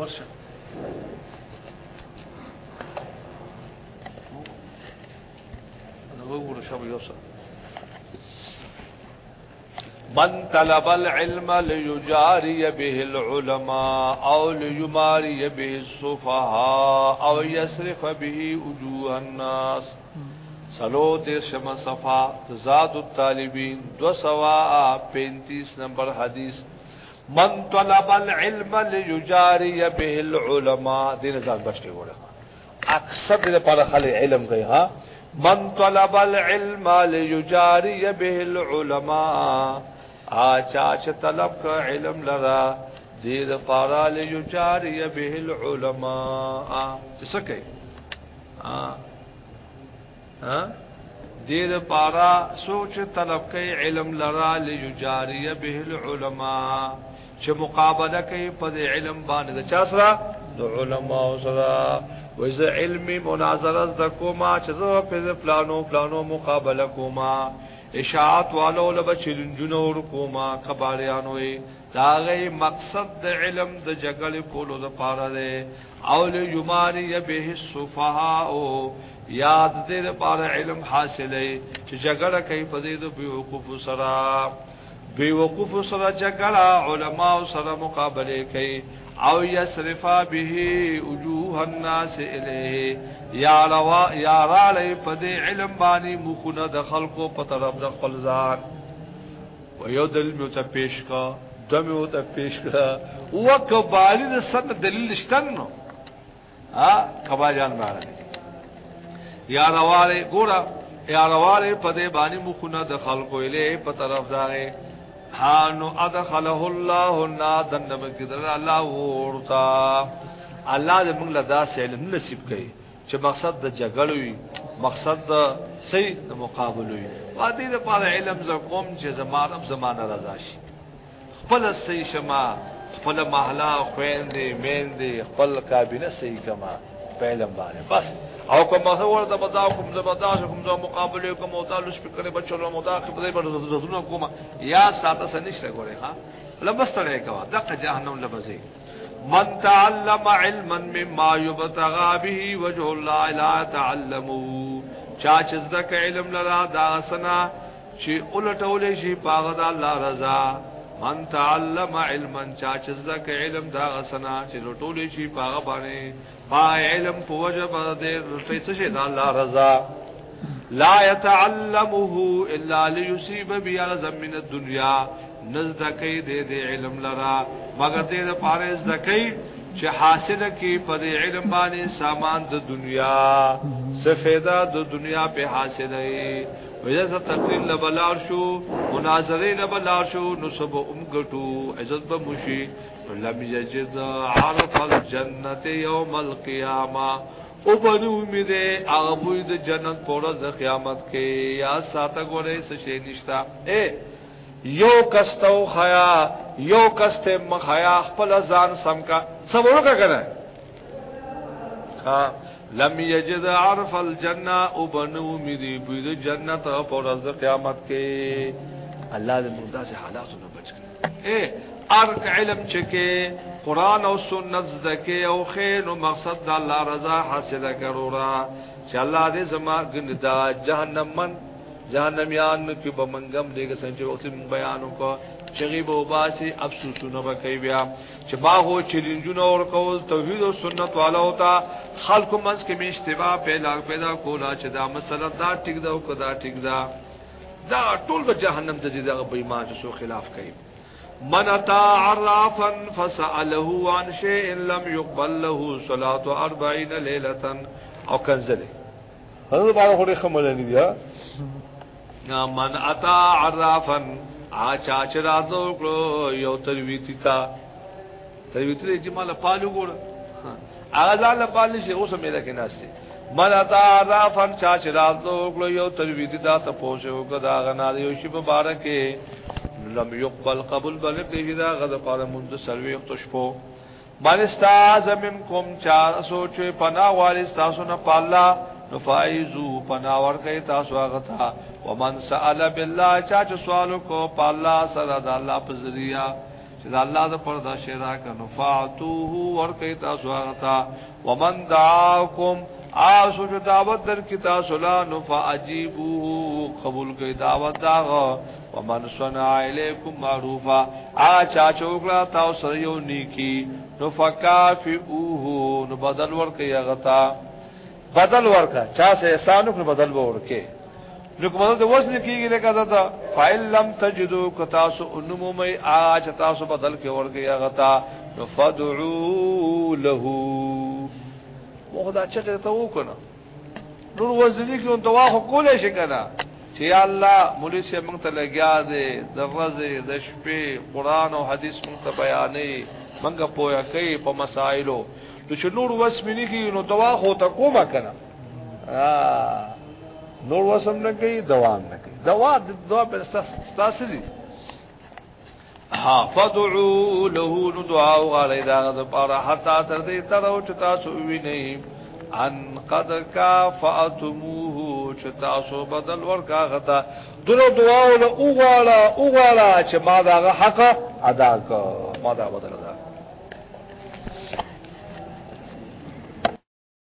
ورشة من طلب العلم ليجاري به العلماء او ليماري به الصفحاء او يسرف به وجوه الناس سلو درشم صفا تزاد التالبین دو سوا پینتیس نمبر حدیث من طلب العلم ليجاري به العلماء دین ځان بچی وړه اکثر دې په خلک علم کوي ها من طلب العلم ليجاري به العلماء آچا چې طلب کا علم لرا دې د پاره ليجاري به العلماء څه کوي ها ها دیر پارا سوچ طلب کئی علم لرا لیجاری به العلماء چې مقابله کوي په علم باندې چا سره د علماء سره وې زه علمي مناظره زده کومه چې زه په پلانو پلانو مقابله کومه اشاعت والو له بچلنجونو ور کومه کباریانو دا غي مقصد د علم د جګړې کولو د پاره ده او له یماری به السفها او یاد دې د پاره علم حاصلې چې جګړه کوي په دې د بیوقوف سره بی وقوف سره چکلا علما سره مقابله کوي او یصرفا به وجوه الناس الیه یا روا یا را لای پد علم باندې مخونه د خلقو په طرف د خپل ځان و یو دلیل مو ته پیش کا دمه مو ته پیش کا وکبالی د سن دلیل شتن نو ا کباجان باندې یا روا لای ګورا یا روا لای پد باندې مخونه د خلقو الیه په طرف ځان حانو ادخله الله نادن دم کدر الله ورتا الله دې موږ له دا سیل نصیب کړي چې مقصد د جګړې وي مقصد د سي د مقابله وي وادي د پاره علم ز قوم چې زمانه زمانه رضا شي خپل سي شما خپل محلا خويندې میندې خپل کابینه سي کما په علم باندې بس او کوم څه ورته بدا کوم زه بدا کوم زه مقابله کوم او تعالو شپ کړي بچو له مداخله په دې باندې رسونه کوم یا ساته سنشته ګوره ها لبستړې کوا دغه جهنم لبزي من تعلم علما مما يبتغى به وجه الله لا تعلموا چا چې زده علم لرا دا سنا چې الټولې شي پاغدا الله رضا من تعلم علما چا چې زده علم دا غسنا چې لټولې شي پاغه باندې با علم په وجب دې پیسې شه د الله رضا لا يتعلمه الا ليصيب بيعظم من الدنيا نزدکی دې دې علم لرا مگر دې پاره زدکی چې حاصله کې په دې علم باندې سامان د دنیا سفیدہ د دنیا په حاصل ای وجزا تقلیل لبلار شو مناظره لبلار شو نسب امګټو عزت به مشي لم یجد عرف الجنه یوم القیامه او باندې امید هغه بوی د جنت په ورځ د قیامت کې یا ساته ګوره څه شي نشتا اے یو کستو خیا یو کسته مخیا خپل ځان سم کا سمورو کا کنه ها لم یجد عرف الجنه او بنو میری بيد جنت او ورځ قیامت کې الله دې مردا سے حالات نو بچ کړي اے ارک علم چکه قران او سنت زده او خیر او مقصد د الله رضا حاصله کړو را چې الله دې زما ګندا جهنم من جہنمیان کی بمنگم دے گا سنچے وقت بیانوں کا چغیب و باسی افسوسونه بکی بیا چې ما هو چیلنجونه اور کول توحید او سنت والا ہوتا خلق منس کې می اشتباه پیدا پیدا کولا چې دا مسله دا ټیک دا او کدا ټیک دا دا ټول به جهنم ته ځي دا به ایمان سو خلاف کوي من اتا عرافا فساله عن شيء لم يقبل له صلاه 40 ليله او کنزله هغه باندې خو خمل نه دی من اتا عرافن آچا چرا دوکلو یو ترویتی تا ترویتی تا جی مالا پالو گوڑا آغازان لپالی شی او سمیده که ناستی من اتا عرافن چا چرا دوکلو یو ترویتی تا تا پوشو کدا غنا دیو شی مبارکه لم یقبل قبول بلک دیشی دا غد پارا منز سلوی اختشپو من استاز من کم چا سوچو پناہ والی استاسو نا پالا نفائزو پناہ ورکی تاسو آغتا ومن سأل بالله چا چې سوال کو په الله سره د الله په ذریعہ چې د الله د پردا شرا کنو فاتوه ورکه تاسو هغه تا ومن دعاکم آسو جو دعوت در کی تاسو لا نفع عجیبو قبول کی دعوت داغا ومن سنع علیکم معروفا آچا چوکلا تاو سریو نیکی نفع کافئوهو نبدل ورکی اغتا بدل ورکا چا سے احسانو کنو بدل ورکی لکمنو د وزن کیږي لکه دا تا فایل لم تجدو کتاس انمو می اج تاسو بدل کې ورګیا غتا فدعو له مو خدا چې ته وکنه نور وزن کې ان دوا خو کولې شي کنه چې الله مولوی سي موږ ته لګیا دي د ورځې د شپې قران او حديث موږ ته بیانې موږ پوهه کوي په مسائلو نو چې نور وسمنې کې نو دوا خو ته کومه کنه آه نور وسم نه کوي دوام نه کوي دوا دوا پر استاسه دي ها فدعو له نو دعا وغالي دا د پاره حتا تر دې تر او چتا سو وی نه ان قد کا فاتموه چتا سو بدل ورکا غتا دغه دعا ول او غالا او غالا چې ما دا حق ادا کو ما دا بدل ادا